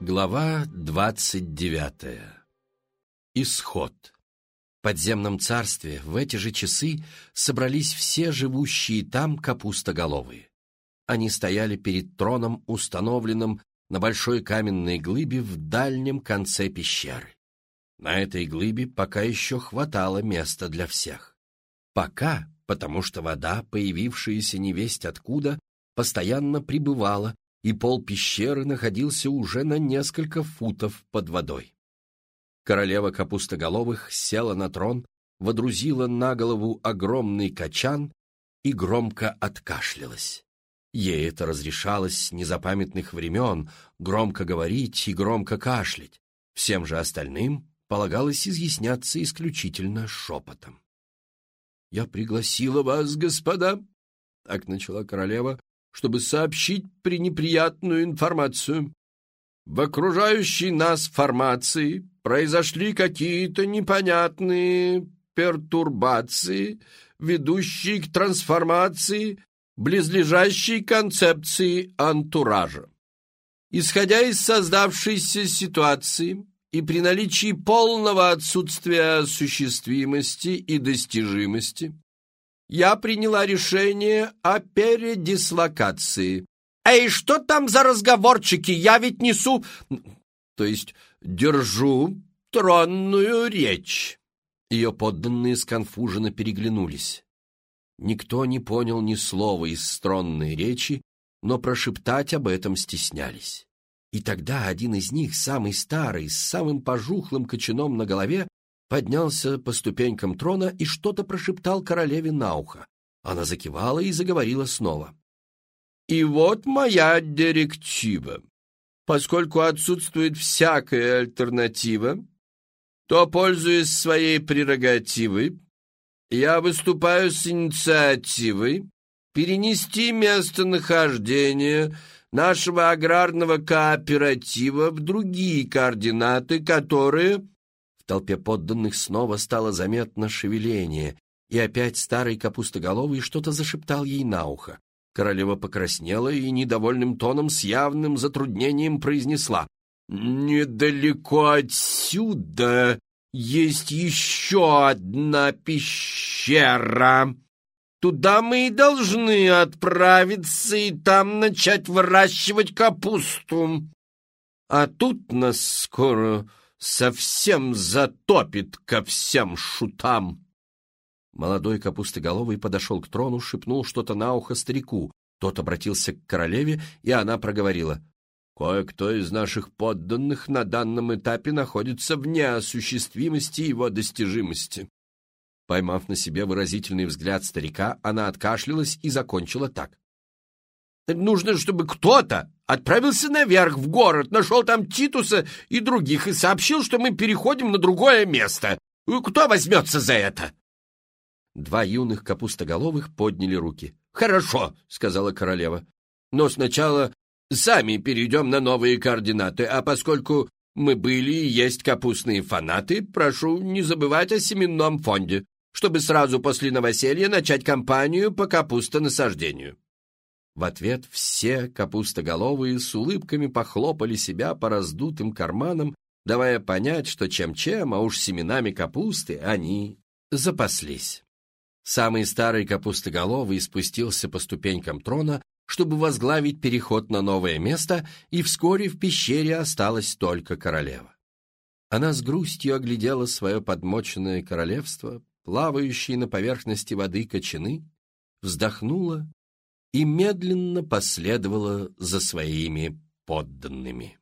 Глава двадцать девятая. Исход. В подземном царстве в эти же часы собрались все живущие там капустоголовые. Они стояли перед троном, установленным на большой каменной глыбе в дальнем конце пещеры. На этой глыбе пока еще хватало места для всех. Пока, потому что вода, появившаяся невесть откуда, постоянно прибывала, и пол пещеры находился уже на несколько футов под водой. Королева Капустоголовых села на трон, водрузила на голову огромный качан и громко откашлялась. Ей это разрешалось с незапамятных времен громко говорить и громко кашлять. Всем же остальным полагалось изъясняться исключительно шепотом. «Я пригласила вас, господа», — так начала королева, чтобы сообщить пренеприятную информацию. В окружающей нас формации произошли какие-то непонятные пертурбации, ведущие к трансформации близлежащей концепции антуража. Исходя из создавшейся ситуации и при наличии полного отсутствия осуществимости и достижимости, я приняла решение о передислокации. «Эй, что там за разговорчики? Я ведь несу...» «То есть держу тронную речь». Ее подданные сконфуженно переглянулись. Никто не понял ни слова из стронной речи, но прошептать об этом стеснялись. И тогда один из них, самый старый, с самым пожухлым кочаном на голове, поднялся по ступенькам трона и что-то прошептал королеве на ухо. Она закивала и заговорила снова. «И вот моя директива. Поскольку отсутствует всякая альтернатива, то, пользуясь своей прерогативой, я выступаю с инициативой перенести местонахождение нашего аграрного кооператива в другие координаты, которые...» Толпе подданных снова стало заметно шевеление, и опять старый капустоголовый что-то зашептал ей на ухо. Королева покраснела и недовольным тоном с явным затруднением произнесла «Недалеко отсюда есть еще одна пещера. Туда мы и должны отправиться и там начать выращивать капусту. А тут нас скоро совсем затопит ко всем шутам. Молодой капустоголовый подошел к трону, шепнул что-то на ухо старику. Тот обратился к королеве, и она проговорила. Кое-кто из наших подданных на данном этапе находится вне осуществимости его достижимости. Поймав на себе выразительный взгляд старика, она откашлялась и закончила так. «Нужно, чтобы кто-то отправился наверх, в город, нашел там Титуса и других и сообщил, что мы переходим на другое место. Кто возьмется за это?» Два юных капустоголовых подняли руки. «Хорошо», — сказала королева. «Но сначала Сами перейдем на новые координаты, а поскольку мы были и есть капустные фанаты, прошу не забывать о семенном фонде, чтобы сразу после новоселья начать кампанию по капустонасаждению». В ответ все капустоголовые с улыбками похлопали себя по раздутым карманам, давая понять, что чем-чем, а уж семенами капусты они запаслись. Самый старый капустоголовый спустился по ступенькам трона, чтобы возглавить переход на новое место, и вскоре в пещере осталась только королева. Она с грустью оглядела свое подмоченное королевство, плавающие на поверхности воды кочаны, вздохнула и медленно последовала за своими подданными.